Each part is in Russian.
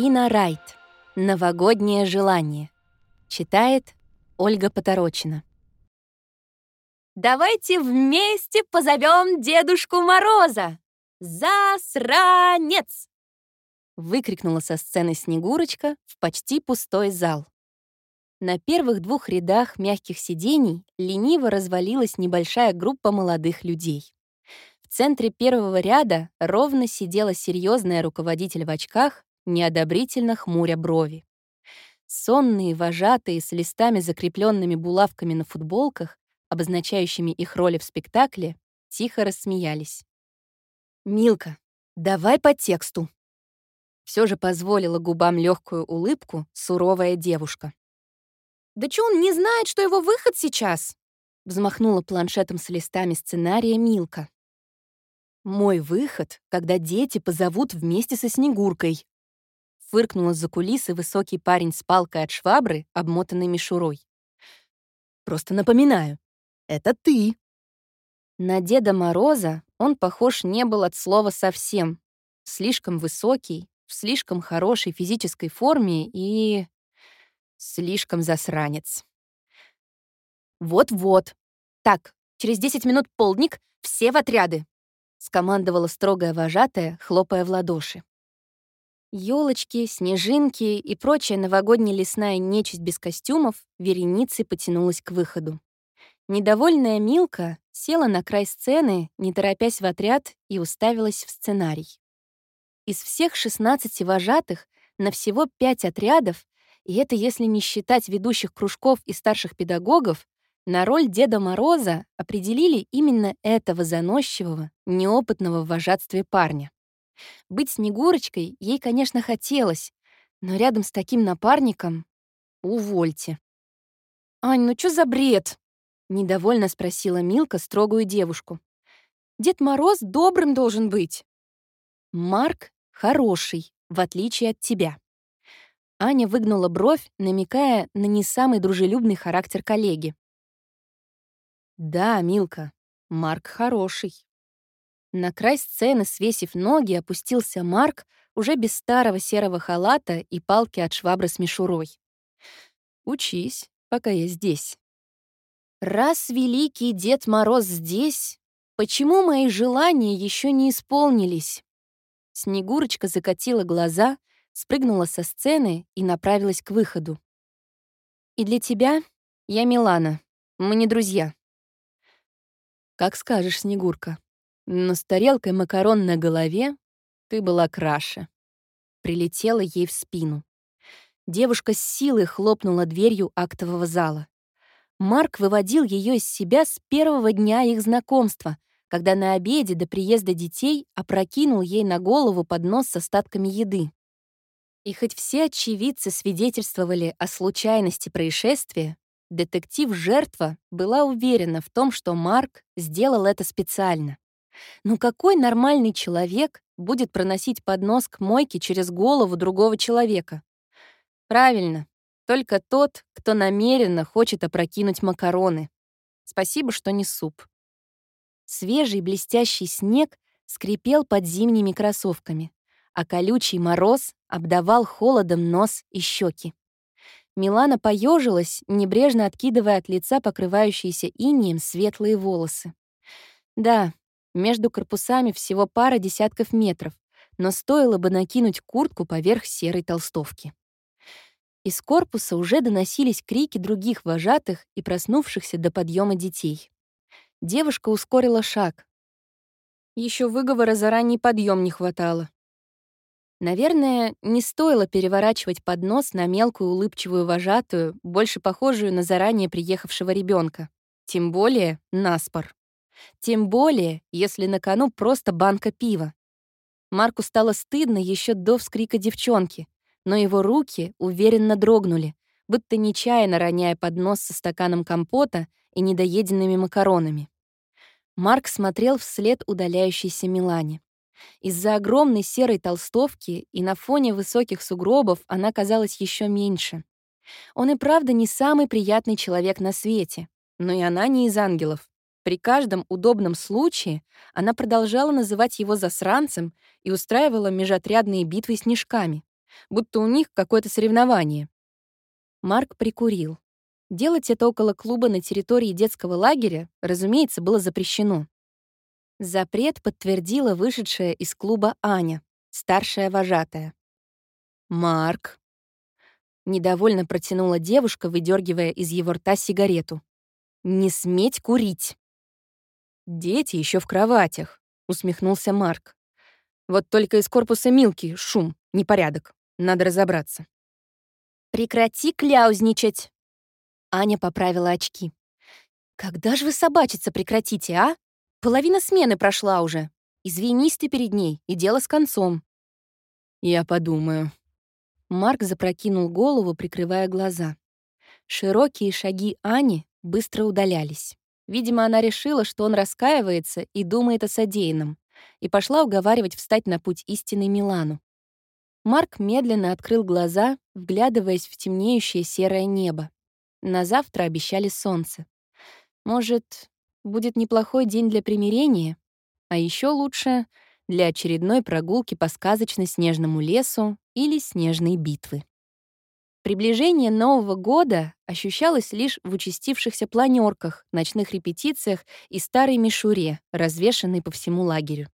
Рина Райт. Новогоднее желание. Читает Ольга Поторочина. Давайте вместе позовем Дедушку Мороза! Засранец! Выкрикнула со сцены Снегурочка в почти пустой зал. На первых двух рядах мягких сидений лениво развалилась небольшая группа молодых людей. В центре первого ряда ровно сидела серьезная руководитель в очках, неодобрительно хмуря брови. Сонные вожатые с листами, закрепленными булавками на футболках, обозначающими их роли в спектакле, тихо рассмеялись. «Милка, давай по тексту!» Все же позволила губам легкую улыбку суровая девушка. «Да чё он не знает, что его выход сейчас?» Взмахнула планшетом с листами сценария Милка. «Мой выход, когда дети позовут вместе со Снегуркой», фыркнула за кулисы высокий парень с палкой от швабры, обмотанной мишурой. «Просто напоминаю, это ты». На Деда Мороза он похож не был от слова совсем. Слишком высокий, в слишком хорошей физической форме и... Слишком засранец. «Вот-вот. Так, через 10 минут полдник, все в отряды!» — скомандовала строгая вожатая, хлопая в ладоши. Ёлочки, снежинки и прочая новогодняя лесная нечисть без костюмов вереницей потянулась к выходу. Недовольная Милка села на край сцены, не торопясь в отряд, и уставилась в сценарий. Из всех 16 вожатых на всего 5 отрядов и это если не считать ведущих кружков и старших педагогов, на роль Деда Мороза определили именно этого заносчивого, неопытного в вожатстве парня. Быть Снегурочкой ей, конечно, хотелось, но рядом с таким напарником — увольте. «Ань, ну что за бред?» — недовольно спросила Милка строгую девушку. «Дед Мороз добрым должен быть». «Марк хороший, в отличие от тебя», Аня выгнула бровь, намекая на не самый дружелюбный характер коллеги. «Да, Милка, Марк хороший». На край сцены, свесив ноги, опустился Марк уже без старого серого халата и палки от швабры с мишурой. «Учись, пока я здесь». «Раз великий Дед Мороз здесь, почему мои желания еще не исполнились?» Снегурочка закатила глаза — спрыгнула со сцены и направилась к выходу. «И для тебя я Милана. Мы не друзья». «Как скажешь, Снегурка. Но с тарелкой макарон на голове ты была краше». Прилетела ей в спину. Девушка с силой хлопнула дверью актового зала. Марк выводил ее из себя с первого дня их знакомства, когда на обеде до приезда детей опрокинул ей на голову поднос с остатками еды. И хоть все очевидцы свидетельствовали о случайности происшествия, детектив-жертва была уверена в том, что Марк сделал это специально. Ну какой нормальный человек будет проносить поднос к мойке через голову другого человека? Правильно, только тот, кто намеренно хочет опрокинуть макароны. Спасибо, что не суп. Свежий блестящий снег скрипел под зимними кроссовками а колючий мороз обдавал холодом нос и щеки. Милана поежилась, небрежно откидывая от лица покрывающиеся инием светлые волосы. Да, между корпусами всего пара десятков метров, но стоило бы накинуть куртку поверх серой толстовки. Из корпуса уже доносились крики других вожатых и проснувшихся до подъема детей. Девушка ускорила шаг. Еще выговора за ранний подъем не хватало. Наверное, не стоило переворачивать поднос на мелкую улыбчивую вожатую, больше похожую на заранее приехавшего ребенка. Тем более наспор. Тем более, если на кону просто банка пива. Марку стало стыдно еще до вскрика девчонки, но его руки уверенно дрогнули, будто нечаянно роняя поднос со стаканом компота и недоеденными макаронами. Марк смотрел вслед удаляющейся Милане. Из-за огромной серой толстовки и на фоне высоких сугробов она казалась еще меньше. Он и правда не самый приятный человек на свете, но и она не из ангелов. При каждом удобном случае она продолжала называть его засранцем и устраивала межотрядные битвы снежками. будто у них какое-то соревнование. Марк прикурил. Делать это около клуба на территории детского лагеря, разумеется, было запрещено. Запрет подтвердила вышедшая из клуба Аня, старшая вожатая. «Марк», — недовольно протянула девушка, выдергивая из его рта сигарету. «Не сметь курить!» «Дети еще в кроватях», — усмехнулся Марк. «Вот только из корпуса Милки шум, непорядок. Надо разобраться». «Прекрати кляузничать!» Аня поправила очки. «Когда же вы собачиться прекратите, а? Половина смены прошла уже. Извинись ты перед ней, и дело с концом». «Я подумаю». Марк запрокинул голову, прикрывая глаза. Широкие шаги Ани быстро удалялись. Видимо, она решила, что он раскаивается и думает о содеянном, и пошла уговаривать встать на путь истины Милану. Марк медленно открыл глаза, вглядываясь в темнеющее серое небо. На завтра обещали солнце. Может, будет неплохой день для примирения? А еще лучше — для очередной прогулки по сказочно-снежному лесу или снежной битвы. Приближение Нового года ощущалось лишь в участившихся планерках, ночных репетициях и старой мишуре, развешанной по всему лагерю.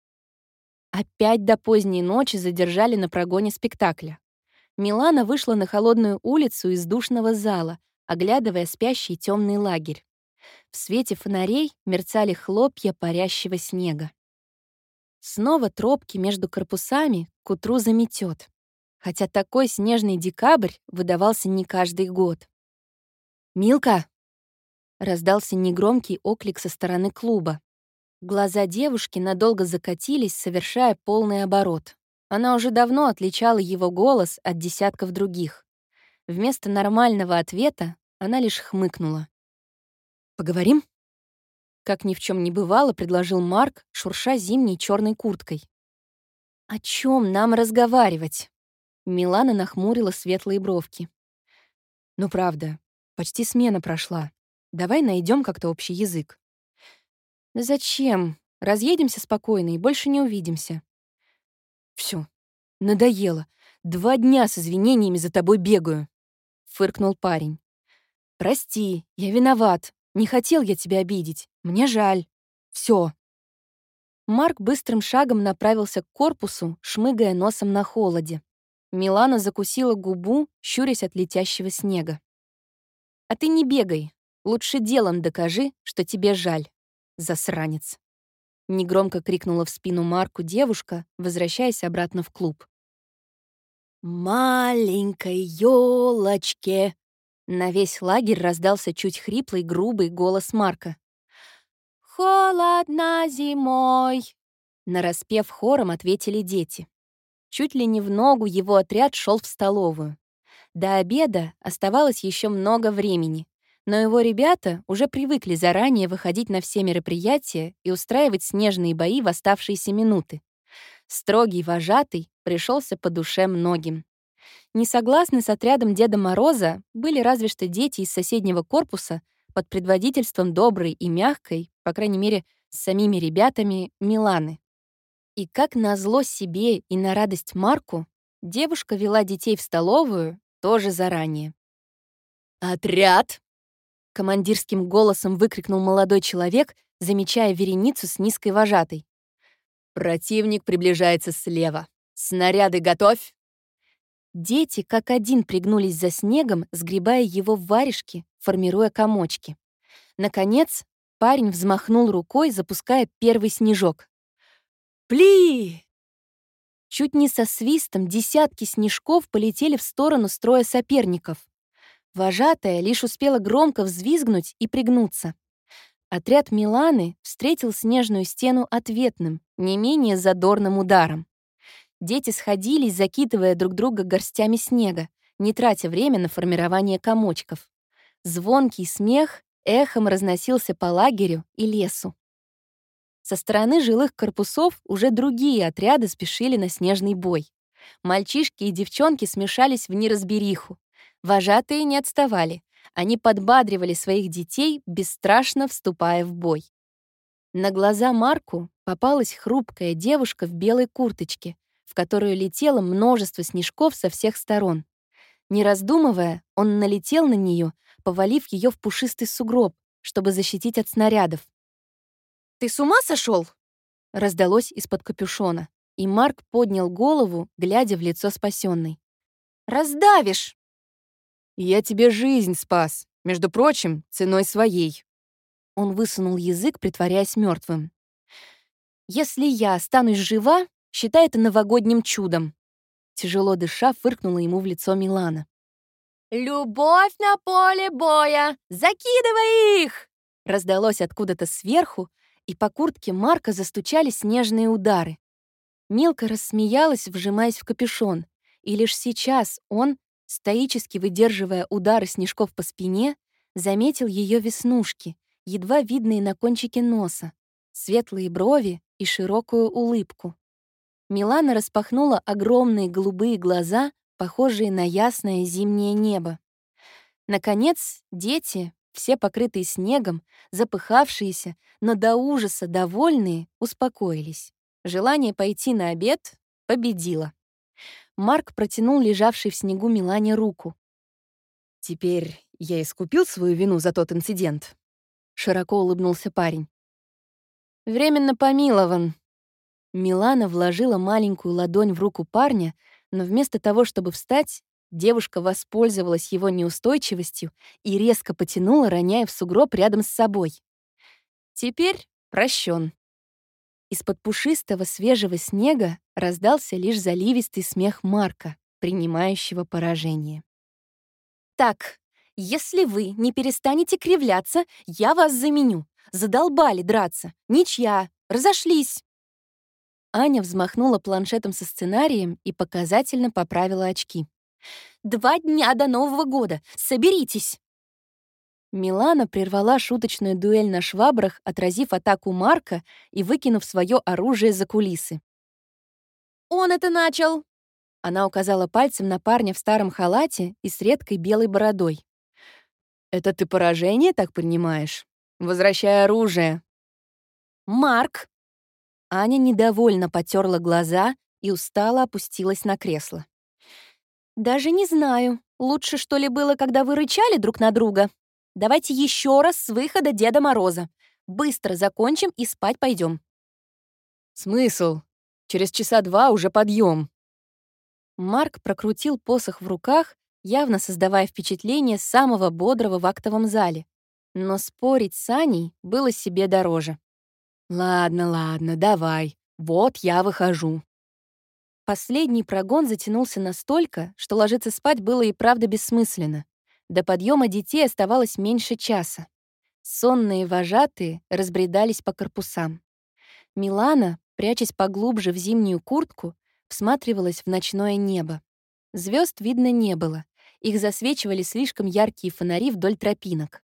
Опять до поздней ночи задержали на прогоне спектакля. Милана вышла на холодную улицу из душного зала, оглядывая спящий темный лагерь. В свете фонарей мерцали хлопья парящего снега. Снова тропки между корпусами к утру заметет, хотя такой снежный декабрь выдавался не каждый год. «Милка!» — раздался негромкий оклик со стороны клуба. Глаза девушки надолго закатились, совершая полный оборот. Она уже давно отличала его голос от десятков других. Вместо нормального ответа она лишь хмыкнула. «Поговорим?» Как ни в чем не бывало, предложил Марк, шурша зимней черной курткой. «О чем нам разговаривать?» Милана нахмурила светлые бровки. «Ну правда, почти смена прошла. Давай найдем как-то общий язык». «Да зачем? Разъедемся спокойно и больше не увидимся». Все, надоело. Два дня с извинениями за тобой бегаю», — фыркнул парень. «Прости, я виноват. Не хотел я тебя обидеть. Мне жаль. Все. Марк быстрым шагом направился к корпусу, шмыгая носом на холоде. Милана закусила губу, щурясь от летящего снега. «А ты не бегай. Лучше делом докажи, что тебе жаль, засранец». Негромко крикнула в спину Марку девушка, возвращаясь обратно в клуб. «Маленькой елочке!» На весь лагерь раздался чуть хриплый, грубый голос Марка. «Холодно зимой!» Нараспев хором ответили дети. Чуть ли не в ногу его отряд шел в столовую. До обеда оставалось еще много времени, но его ребята уже привыкли заранее выходить на все мероприятия и устраивать снежные бои в оставшиеся минуты. Строгий вожатый пришелся по душе многим. Несогласны с отрядом Деда Мороза были разве что дети из соседнего корпуса под предводительством доброй и мягкой, по крайней мере, с самими ребятами, Миланы. И как назло себе и на радость Марку, девушка вела детей в столовую тоже заранее. «Отряд!» — командирским голосом выкрикнул молодой человек, замечая вереницу с низкой вожатой. «Противник приближается слева. Снаряды готовь!» Дети как один пригнулись за снегом, сгребая его в варежки, формируя комочки. Наконец, парень взмахнул рукой, запуская первый снежок. Пли!» Чуть не со свистом десятки снежков полетели в сторону строя соперников. Вожатая лишь успела громко взвизгнуть и пригнуться. Отряд Миланы встретил снежную стену ответным, не менее задорным ударом. Дети сходились, закидывая друг друга горстями снега, не тратя время на формирование комочков. Звонкий смех эхом разносился по лагерю и лесу. Со стороны жилых корпусов уже другие отряды спешили на снежный бой. Мальчишки и девчонки смешались в неразбериху. Вожатые не отставали. Они подбадривали своих детей, бесстрашно вступая в бой. На глаза Марку попалась хрупкая девушка в белой курточке, в которую летело множество снежков со всех сторон. Не раздумывая, он налетел на нее, повалив ее в пушистый сугроб, чтобы защитить от снарядов. «Ты с ума сошел? раздалось из-под капюшона, и Марк поднял голову, глядя в лицо спасенной. «Раздавишь!» «Я тебе жизнь спас, между прочим, ценой своей». Он высунул язык, притворяясь мертвым. «Если я останусь жива, считай это новогодним чудом». Тяжело дыша, фыркнула ему в лицо Милана. «Любовь на поле боя! Закидывай их!» Раздалось откуда-то сверху, и по куртке Марка застучали снежные удары. Милка рассмеялась, вжимаясь в капюшон, и лишь сейчас он, стоически выдерживая удары снежков по спине, заметил ее веснушки, едва видные на кончике носа, светлые брови и широкую улыбку. Милана распахнула огромные голубые глаза, похожие на ясное зимнее небо. Наконец, дети, все покрытые снегом, запыхавшиеся, но до ужаса довольные, успокоились. Желание пойти на обед победило. Марк протянул лежавшей в снегу Милане руку. «Теперь я искупил свою вину за тот инцидент?» Широко улыбнулся парень. «Временно помилован». Милана вложила маленькую ладонь в руку парня, но вместо того, чтобы встать, девушка воспользовалась его неустойчивостью и резко потянула, роняя в сугроб рядом с собой. Теперь прощен. Из-под пушистого свежего снега раздался лишь заливистый смех Марка, принимающего поражение. «Так, если вы не перестанете кривляться, я вас заменю. Задолбали драться. Ничья. Разошлись». Аня взмахнула планшетом со сценарием и показательно поправила очки. «Два дня до Нового года. Соберитесь!» Милана прервала шуточную дуэль на швабрах, отразив атаку Марка и выкинув свое оружие за кулисы. «Он это начал!» Она указала пальцем на парня в старом халате и с редкой белой бородой. «Это ты поражение так принимаешь? Возвращай оружие!» «Марк!» Аня недовольно потерла глаза и устало опустилась на кресло. «Даже не знаю, лучше что ли было, когда вы рычали друг на друга?» Давайте еще раз с выхода Деда Мороза. Быстро закончим и спать пойдем. Смысл? Через часа два уже подъем. Марк прокрутил посох в руках, явно создавая впечатление самого бодрого в актовом зале. Но спорить с Аней было себе дороже. «Ладно, ладно, давай. Вот я выхожу». Последний прогон затянулся настолько, что ложиться спать было и правда бессмысленно. До подъема детей оставалось меньше часа. Сонные вожатые разбредались по корпусам. Милана, прячась поглубже в зимнюю куртку, всматривалась в ночное небо. Звезд видно не было. Их засвечивали слишком яркие фонари вдоль тропинок.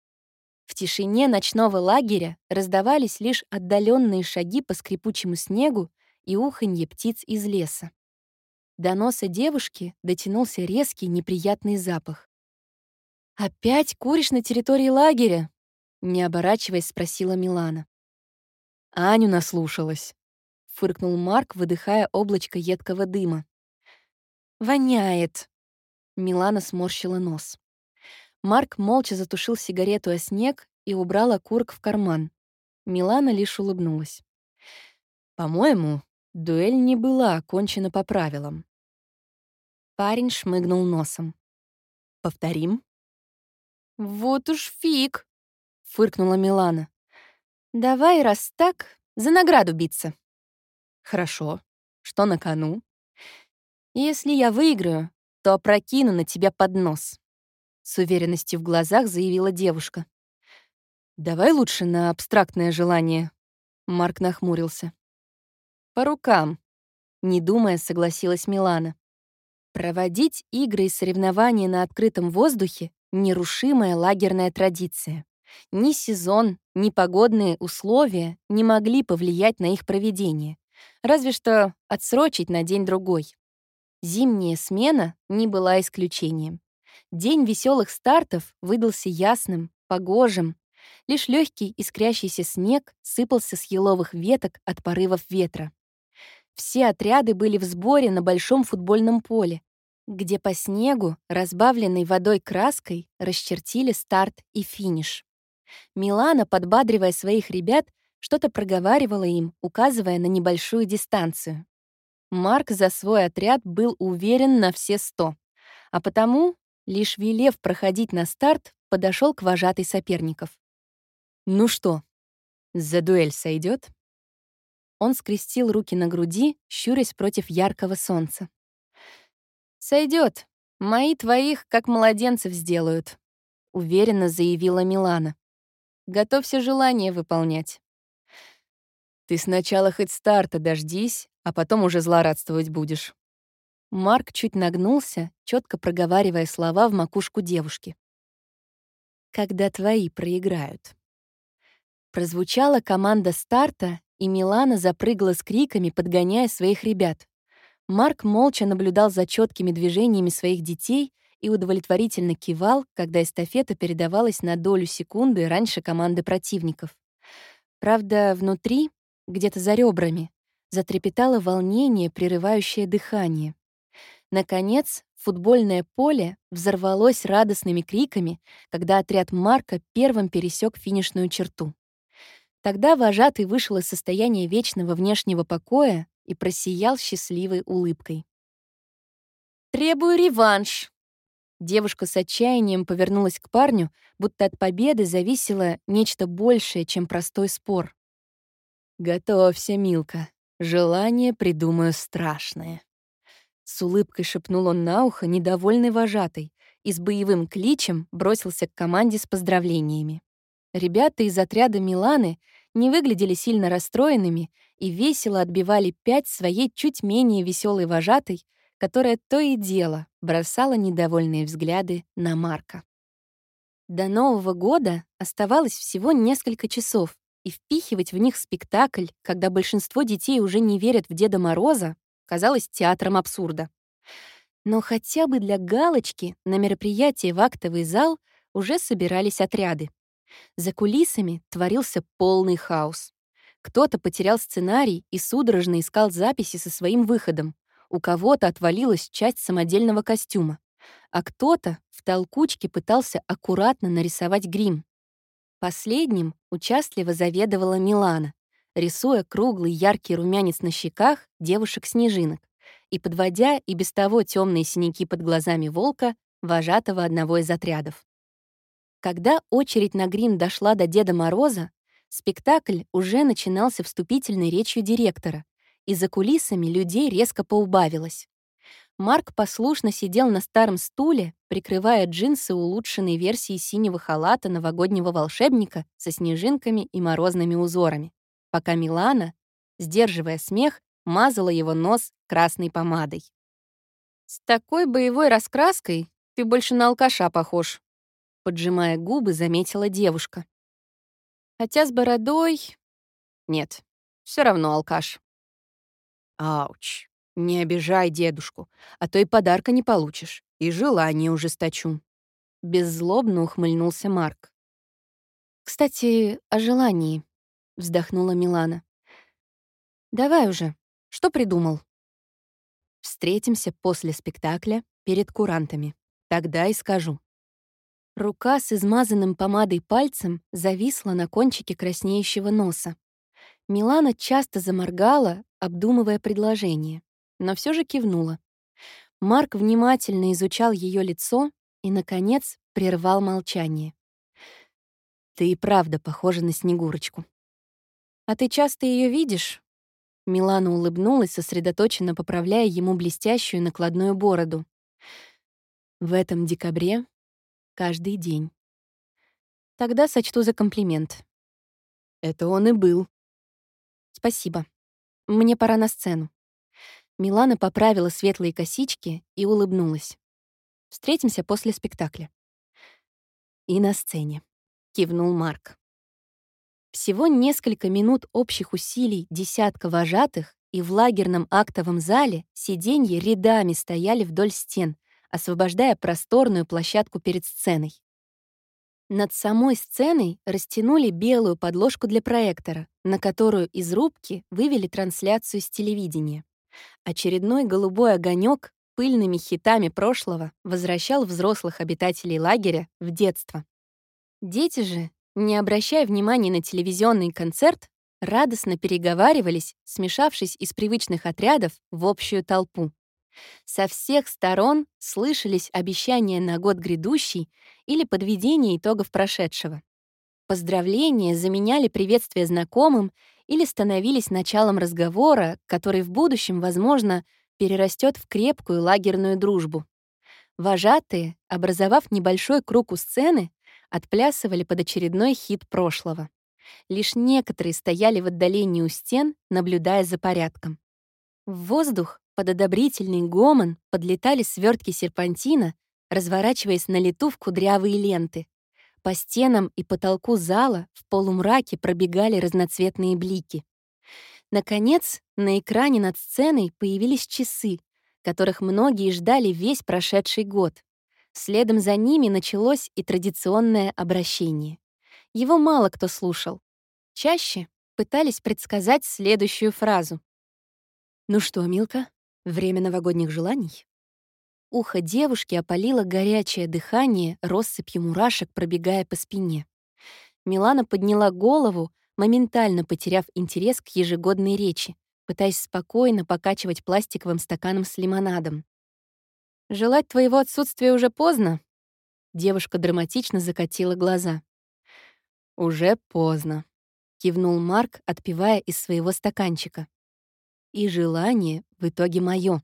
В тишине ночного лагеря раздавались лишь отдаленные шаги по скрипучему снегу и уханье птиц из леса. До носа девушки дотянулся резкий неприятный запах. «Опять куришь на территории лагеря?» Не оборачиваясь, спросила Милана. Аню наслушалась. Фыркнул Марк, выдыхая облачко едкого дыма. «Воняет!» Милана сморщила нос. Марк молча затушил сигарету о снег и убрал окурок в карман. Милана лишь улыбнулась. «По-моему, дуэль не была окончена по правилам». Парень шмыгнул носом. «Повторим?» «Вот уж фиг!» — фыркнула Милана. «Давай, раз так, за награду биться». «Хорошо. Что на кону?» «Если я выиграю, то опрокину на тебя под нос», — с уверенностью в глазах заявила девушка. «Давай лучше на абстрактное желание», — Марк нахмурился. «По рукам», — не думая, согласилась Милана. Проводить игры и соревнования на открытом воздухе Нерушимая лагерная традиция. Ни сезон, ни погодные условия не могли повлиять на их проведение, разве что отсрочить на день-другой. Зимняя смена не была исключением. День веселых стартов выдался ясным, погожим. Лишь легкий искрящийся снег сыпался с еловых веток от порывов ветра. Все отряды были в сборе на большом футбольном поле, где по снегу, разбавленной водой краской, расчертили старт и финиш. Милана, подбадривая своих ребят, что-то проговаривала им, указывая на небольшую дистанцию. Марк за свой отряд был уверен на все сто, а потому, лишь велев проходить на старт, подошел к вожатой соперников. «Ну что, за дуэль сойдет? Он скрестил руки на груди, щурясь против яркого солнца. Сойдет. Мои твоих как младенцев сделают», — уверенно заявила Милана. «Готовься желание выполнять». «Ты сначала хоть старта дождись, а потом уже злорадствовать будешь». Марк чуть нагнулся, четко проговаривая слова в макушку девушки. «Когда твои проиграют». Прозвучала команда старта, и Милана запрыгала с криками, подгоняя своих ребят. Марк молча наблюдал за четкими движениями своих детей и удовлетворительно кивал, когда эстафета передавалась на долю секунды раньше команды противников. Правда, внутри, где-то за ребрами, затрепетало волнение, прерывающее дыхание. Наконец, футбольное поле взорвалось радостными криками, когда отряд Марка первым пересек финишную черту. Тогда вожатый вышел из состояния вечного внешнего покоя и просиял счастливой улыбкой. «Требую реванш!» Девушка с отчаянием повернулась к парню, будто от победы зависело нечто большее, чем простой спор. «Готовься, Милка. Желание придумаю страшное». С улыбкой шепнул он на ухо, недовольный вожатой, и с боевым кличем бросился к команде с поздравлениями. Ребята из отряда Миланы не выглядели сильно расстроенными и весело отбивали пять своей чуть менее веселой вожатой, которая то и дело бросала недовольные взгляды на Марка. До Нового года оставалось всего несколько часов, и впихивать в них спектакль, когда большинство детей уже не верят в Деда Мороза, казалось театром абсурда. Но хотя бы для галочки на мероприятие в актовый зал уже собирались отряды. За кулисами творился полный хаос. Кто-то потерял сценарий и судорожно искал записи со своим выходом. У кого-то отвалилась часть самодельного костюма. А кто-то в толкучке пытался аккуратно нарисовать грим. Последним участливо заведовала Милана, рисуя круглый яркий румянец на щеках девушек-снежинок и подводя и без того темные синяки под глазами волка, вожатого одного из отрядов. Когда очередь на грим дошла до Деда Мороза, спектакль уже начинался вступительной речью директора, и за кулисами людей резко поубавилось. Марк послушно сидел на старом стуле, прикрывая джинсы улучшенной версии синего халата новогоднего волшебника со снежинками и морозными узорами, пока Милана, сдерживая смех, мазала его нос красной помадой. «С такой боевой раскраской ты больше на алкаша похож», поджимая губы, заметила девушка. Хотя с бородой... Нет, все равно алкаш. Ауч, не обижай дедушку, а то и подарка не получишь, и желание ужесточу. Беззлобно ухмыльнулся Марк. «Кстати, о желании», — вздохнула Милана. «Давай уже, что придумал?» «Встретимся после спектакля перед курантами. Тогда и скажу». Рука с измазанным помадой пальцем зависла на кончике краснеющего носа. Милана часто заморгала, обдумывая предложение, но все же кивнула. Марк внимательно изучал ее лицо и, наконец, прервал молчание. «Ты и правда похожа на Снегурочку». «А ты часто ее видишь?» Милана улыбнулась, сосредоточенно поправляя ему блестящую накладную бороду. «В этом декабре Каждый день. Тогда сочту за комплимент. Это он и был. Спасибо. Мне пора на сцену. Милана поправила светлые косички и улыбнулась. Встретимся после спектакля. И на сцене. Кивнул Марк. Всего несколько минут общих усилий десятка вожатых, и в лагерном актовом зале сиденья рядами стояли вдоль стен, освобождая просторную площадку перед сценой. Над самой сценой растянули белую подложку для проектора, на которую из рубки вывели трансляцию с телевидения. Очередной голубой огонек пыльными хитами прошлого возвращал взрослых обитателей лагеря в детство. Дети же, не обращая внимания на телевизионный концерт, радостно переговаривались, смешавшись из привычных отрядов в общую толпу. Со всех сторон слышались обещания на год грядущий или подведение итогов прошедшего. Поздравления заменяли приветствие знакомым или становились началом разговора, который в будущем, возможно, перерастет в крепкую лагерную дружбу. Вожатые, образовав небольшой круг у сцены, отплясывали под очередной хит прошлого. Лишь некоторые стояли в отдалении у стен, наблюдая за порядком. В воздух под одобрительный гомон подлетали свертки серпантина, разворачиваясь на лету в кудрявые ленты. По стенам и потолку зала в полумраке пробегали разноцветные блики. Наконец, на экране над сценой появились часы, которых многие ждали весь прошедший год. Следом за ними началось и традиционное обращение. Его мало кто слушал. Чаще пытались предсказать следующую фразу. «Ну что, Милка, время новогодних желаний?» Ухо девушки опалило горячее дыхание россыпью мурашек, пробегая по спине. Милана подняла голову, моментально потеряв интерес к ежегодной речи, пытаясь спокойно покачивать пластиковым стаканом с лимонадом. «Желать твоего отсутствия уже поздно?» Девушка драматично закатила глаза. «Уже поздно», — кивнул Марк, отпивая из своего стаканчика. «И желание в итоге мое.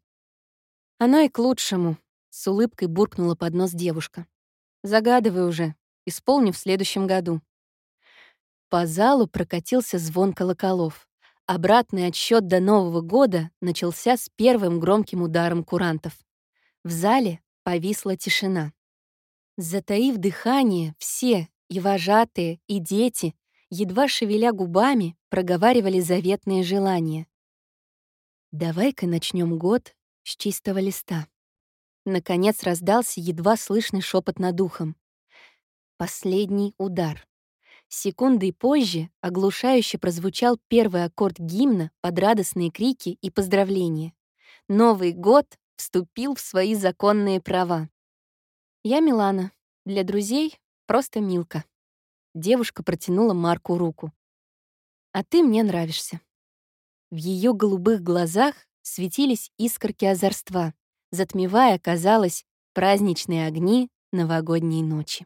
«Оно и к лучшему», — с улыбкой буркнула под нос девушка. «Загадывай уже, исполню в следующем году». По залу прокатился звон колоколов. Обратный отсчет до Нового года начался с первым громким ударом курантов. В зале повисла тишина. Затаив дыхание, все, и вожатые, и дети, едва шевеля губами, проговаривали заветные желания. «Давай-ка начнем год с чистого листа. Наконец раздался едва слышный шепот над ухом. Последний удар. Секунды позже оглушающе прозвучал первый аккорд гимна под радостные крики и поздравления. Новый год вступил в свои законные права. Я Милана. Для друзей просто Милка. Девушка протянула Марку руку. «А ты мне нравишься». В ее голубых глазах светились искорки озорства, затмевая, казалось, праздничные огни новогодней ночи.